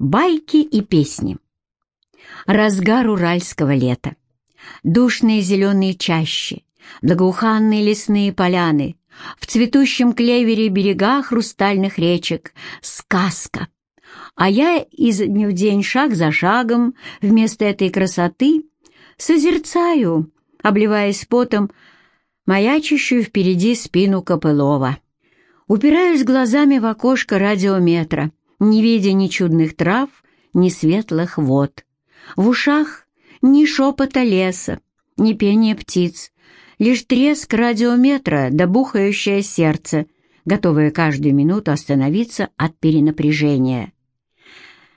Байки и песни. Разгар уральского лета. Душные зеленые чащи, благоуханные лесные поляны, в цветущем клевере берега хрустальных речек. Сказка. А я из дня в день, шаг за шагом, вместо этой красоты созерцаю, обливаясь потом, маячущую впереди спину Копылова. Упираюсь глазами в окошко радиометра, не видя ни чудных трав, ни светлых вод. В ушах ни шепота леса, ни пения птиц, лишь треск радиометра да бухающее сердце, готовое каждую минуту остановиться от перенапряжения.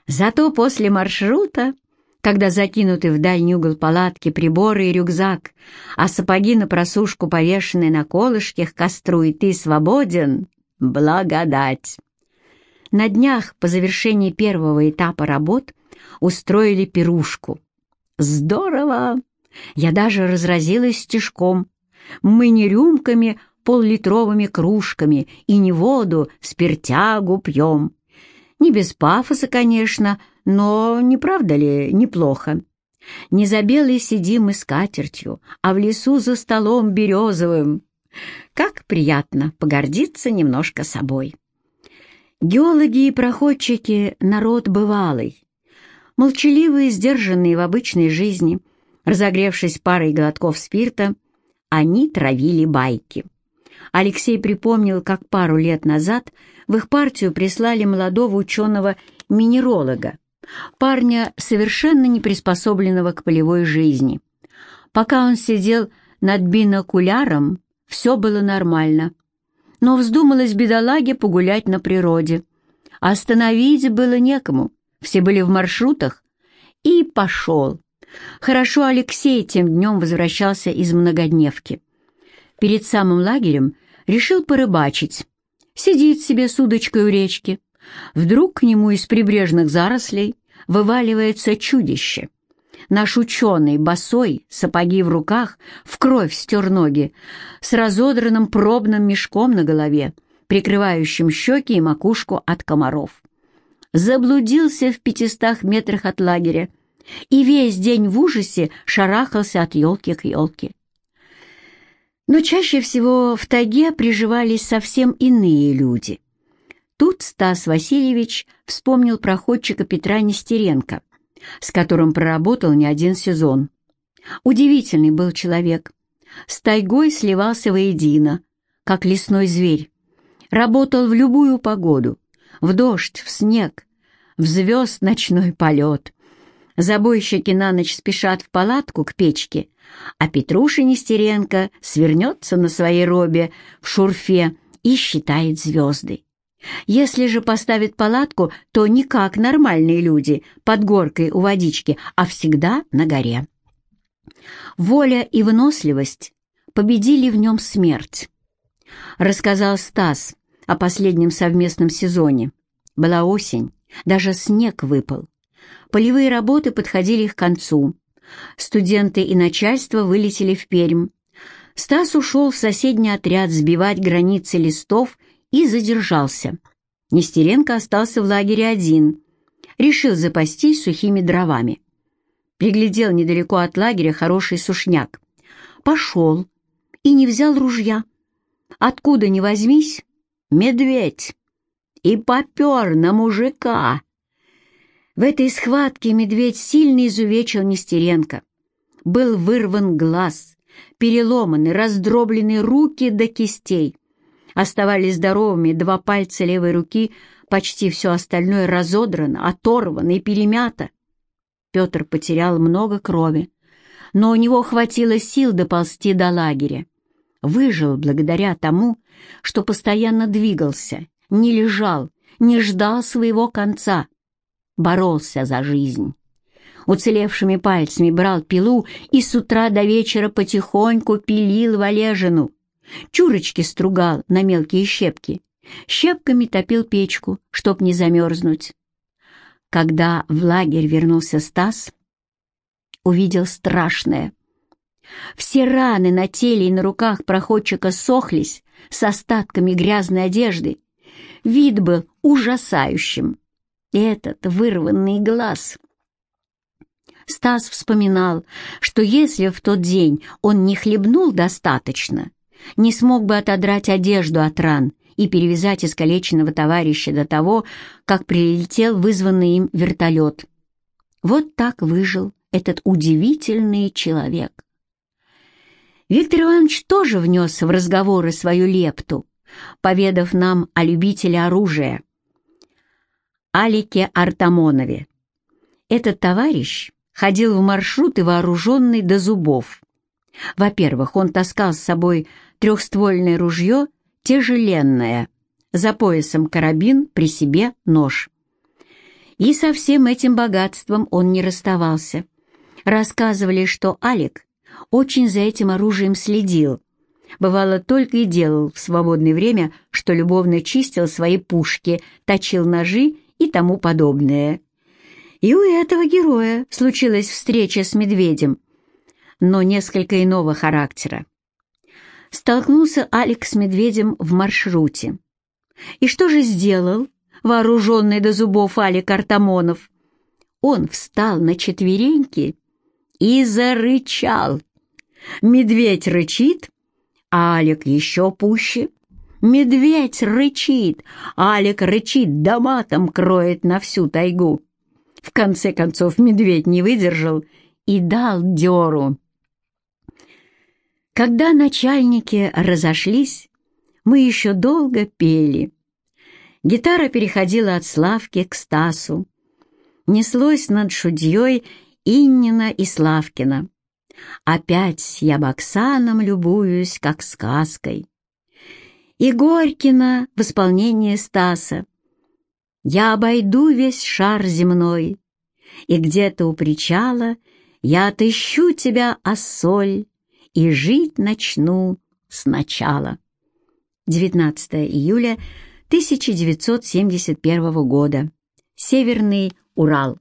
Зато после маршрута, когда закинуты в дальний угол палатки приборы и рюкзак, а сапоги на просушку повешены на колышке к костру, и ты свободен, благодать. На днях по завершении первого этапа работ устроили пирушку. Здорово! Я даже разразилась стежком. Мы не рюмками, поллитровыми кружками и не воду, спиртягу пьем. Не без пафоса, конечно, но не правда ли неплохо? Не за белой сидим мы скатертью, а в лесу за столом березовым. Как приятно погордиться немножко собой. Геологи и проходчики — народ бывалый, молчаливые, сдержанные в обычной жизни, разогревшись парой глотков спирта, они травили байки. Алексей припомнил, как пару лет назад в их партию прислали молодого ученого-минеролога, парня, совершенно не приспособленного к полевой жизни. Пока он сидел над бинокуляром, все было нормально. Но вздумалось бедолаге погулять на природе. Остановить было некому, все были в маршрутах, и пошел. Хорошо Алексей тем днем возвращался из многодневки. Перед самым лагерем решил порыбачить. Сидит себе с удочкой у речки. Вдруг к нему из прибрежных зарослей вываливается чудище. Наш ученый, босой, сапоги в руках, в кровь стер ноги, с разодранным пробным мешком на голове, прикрывающим щеки и макушку от комаров. Заблудился в пятистах метрах от лагеря и весь день в ужасе шарахался от елки к елке. Но чаще всего в тайге приживались совсем иные люди. Тут Стас Васильевич вспомнил проходчика Петра Нестеренко, с которым проработал не один сезон. Удивительный был человек. С тайгой сливался воедино, как лесной зверь. Работал в любую погоду, в дождь, в снег, в звезд ночной полет. Забойщики на ночь спешат в палатку к печке, а Петруша Нестеренко свернется на своей робе в шурфе и считает звезды. Если же поставит палатку, то не как нормальные люди, под горкой у водички, а всегда на горе. Воля и выносливость победили в нем смерть. Рассказал Стас о последнем совместном сезоне. Была осень, даже снег выпал. Полевые работы подходили к концу. Студенты и начальство вылетели в Пермь. Стас ушел в соседний отряд сбивать границы листов и задержался. Нестеренко остался в лагере один. Решил запастись сухими дровами. Приглядел недалеко от лагеря хороший сушняк. Пошел и не взял ружья. Откуда ни возьмись, медведь. И попер на мужика. В этой схватке медведь сильно изувечил Нестеренко. Был вырван глаз, переломаны, раздроблены руки до кистей. Оставались здоровыми два пальца левой руки, почти все остальное разодрано, оторвано и перемято. Петр потерял много крови, но у него хватило сил доползти до лагеря. Выжил благодаря тому, что постоянно двигался, не лежал, не ждал своего конца. Боролся за жизнь. Уцелевшими пальцами брал пилу и с утра до вечера потихоньку пилил валежину. Чурочки стругал на мелкие щепки, щепками топил печку, чтоб не замерзнуть. Когда в лагерь вернулся Стас, увидел страшное. Все раны на теле и на руках проходчика сохлись с остатками грязной одежды. Вид был ужасающим. Этот вырванный глаз. Стас вспоминал, что если в тот день он не хлебнул достаточно, не смог бы отодрать одежду от ран и перевязать искалеченного товарища до того, как прилетел вызванный им вертолет. Вот так выжил этот удивительный человек. Виктор Иванович тоже внес в разговоры свою лепту, поведав нам о любителе оружия. Алике Артамонове. Этот товарищ ходил в маршруты вооруженный до зубов. Во-первых, он таскал с собой трехствольное ружье, тяжеленное, за поясом карабин, при себе нож. И со всем этим богатством он не расставался. Рассказывали, что Алик очень за этим оружием следил. Бывало, только и делал в свободное время, что любовно чистил свои пушки, точил ножи и тому подобное. И у этого героя случилась встреча с медведем, но несколько иного характера. Столкнулся Алекс с медведем в маршруте. И что же сделал вооруженный до зубов Алик Артамонов? Он встал на четвереньки и зарычал. Медведь рычит, а Алик еще пуще. Медведь рычит, Алик рычит, да матом кроет на всю тайгу. В конце концов медведь не выдержал и дал дёру. Когда начальники разошлись, мы еще долго пели. Гитара переходила от Славки к Стасу. Неслось над шудьей Иннина и Славкина. Опять я Боксаном любуюсь, как сказкой. И Горькина в исполнении Стаса. Я обойду весь шар земной, И где-то у причала Я отыщу тебя, осоль, И жить начну сначала. 19 июля 1971 года. Северный Урал.